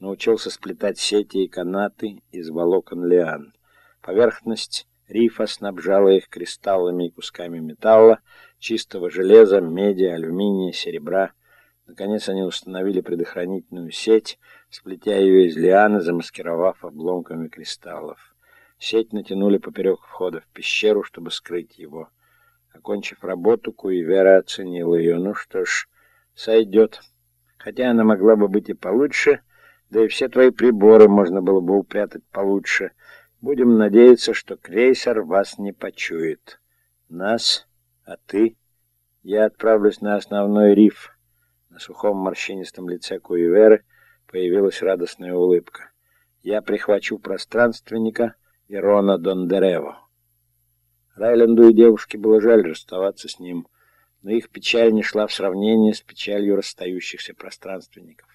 научился сплетать сети и канаты из волокон лиан. Поверхность рифа снабжала их кристаллами и кусками металла, чистого железа, меди, алюминия, серебра. Наконец они установили предохранительную сеть, сплетя ее из лианы, замаскировав обломками кристаллов. Сеть натянули поперек входа в пещеру, чтобы скрыть его. Окончив работу, Куивера оценила ее. Ну что ж, сойдет. Хотя она могла бы быть и получше, да и все твои приборы можно было бы упрятать получше. Будем надеяться, что крейсер вас не почует. Нас, а ты? Я отправлюсь на основной риф. На сухом морщинистом лице Куиверы появилась радостная улыбка. Я прихвачу пространственника и Рона Дондерево. Райленду и девушке было жаль расставаться с ним, но их печаль не шла в сравнении с печалью расстающихся пространственников.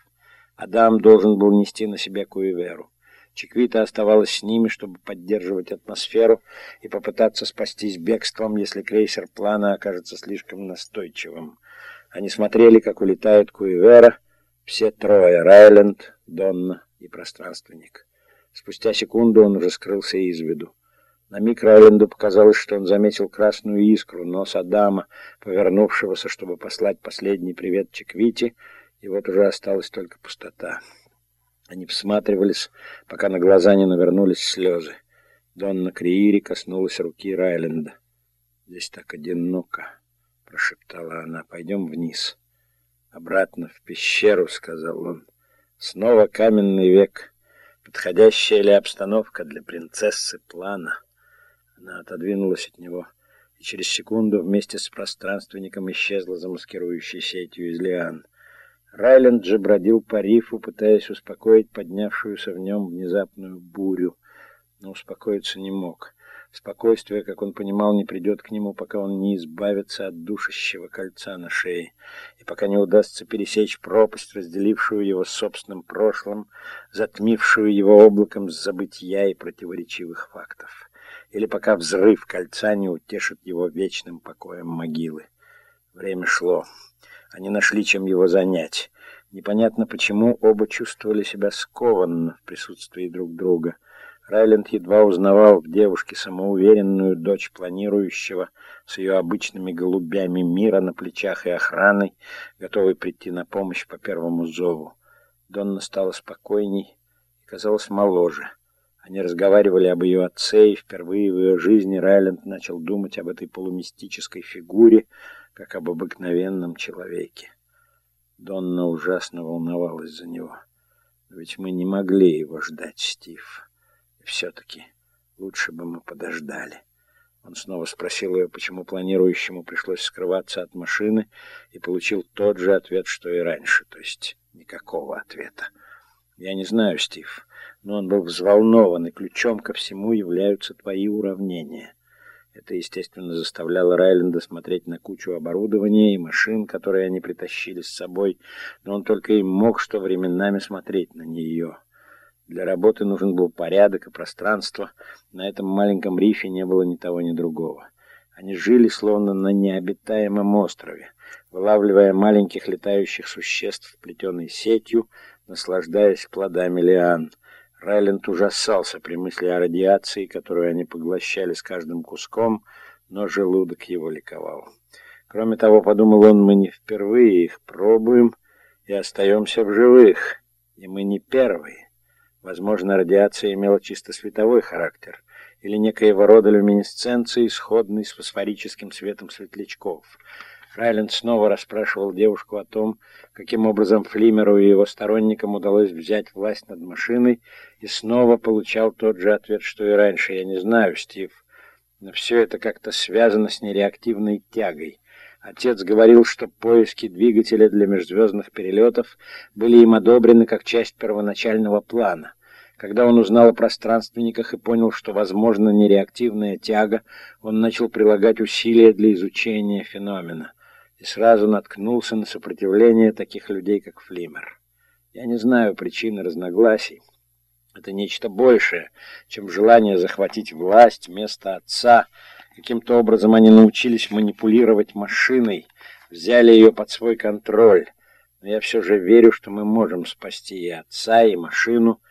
Адам должен был нести на себе Куиверу. Чиквита оставалась с ними, чтобы поддерживать атмосферу и попытаться спастись бегством, если крейсер плана окажется слишком настойчивым. Они смотрели, как улетает Куивера, все трое — Райленд, Донна и пространственник. Спустя секунду он уже скрылся из виду. На миг Райленду показалось, что он заметил красную искру, нос Адама, повернувшегося, чтобы послать последний привет Чиквите, и вот уже осталась только пустота. Они всматривались, пока на глаза не навернулись слезы. Донна Криири коснулась руки Райленда. «Здесь так одиноко», — прошептала она. «Пойдем вниз». «Обратно в пещеру», — сказал он. «Снова каменный век. Подходящая ли обстановка для принцессы плана?» Она отодвинулась от него и через секунду вместе с пространственником исчезла за маскирующей сетью из лиан. Райленд же бродил по рифу, пытаясь успокоить поднявшуюся в нем внезапную бурю, но успокоиться не мог. Спокойствие, как он понимал, не придет к нему, пока он не избавится от душащего кольца на шее, и пока не удастся пересечь пропасть, разделившую его собственным прошлым, затмившую его облаком забытия и противоречивых фактов, или пока взрыв кольца не утешит его вечным покоем могилы. Время шло. Они нашли, чем его занять. Непонятно почему оба чувствовали себя скованно в присутствии друг друга. Райленд едва узнавал в девушке самоуверенную дочь планирующего с ее обычными голубями мира на плечах и охраной, готовой прийти на помощь по первому зову. Донна стала спокойней и казалась моложе. Они разговаривали об ее отце, и впервые в ее жизни Райленд начал думать об этой полумистической фигуре, как об обыкновенном человеке. Донна ужасно волновалась за него. Ведь мы не могли его ждать, Стив. И все-таки лучше бы мы подождали. Он снова спросил ее, почему планирующему пришлось скрываться от машины, и получил тот же ответ, что и раньше, то есть никакого ответа. «Я не знаю, Стив, но он был взволнован, и ключом ко всему являются твои уравнения». Это, естественно, заставляло Райленда смотреть на кучу оборудования и машин, которые они притащили с собой, но он только и мог что временами смотреть на нее. Для работы нужен был порядок и пространство. На этом маленьком рифе не было ни того, ни другого. Они жили словно на необитаемом острове, вылавливая маленьких летающих существ плетеной сетью, наслаждаясь плодами лиан — Райленд ужасался при мысли о радиации, которую они поглощали с каждым куском, но желудок его ликовал. Кроме того, подумал он, мы не впервые их пробуем и остаемся в живых, и мы не первые. Возможно, радиация имела чисто световой характер или некоего рода люминесценции, сходной с фосфорическим светом светлячков — Райленд снова расспрашивал девушку о том, каким образом Флимеру и его сторонникам удалось взять власть над машиной, и снова получал тот же ответ, что и раньше. «Я не знаю, Стив, но все это как-то связано с нереактивной тягой». Отец говорил, что поиски двигателя для межзвездных перелетов были им одобрены как часть первоначального плана. Когда он узнал о пространственниках и понял, что возможна нереактивная тяга, он начал прилагать усилия для изучения феномена сразу наткнулся на сопротивление таких людей, как Флимер. Я не знаю причины разногласий. Это нечто большее, чем желание захватить власть вместо отца. Каким-то образом они научились манипулировать машиной, взяли ее под свой контроль. но я все же верю, что мы можем спасти и отца, и машину,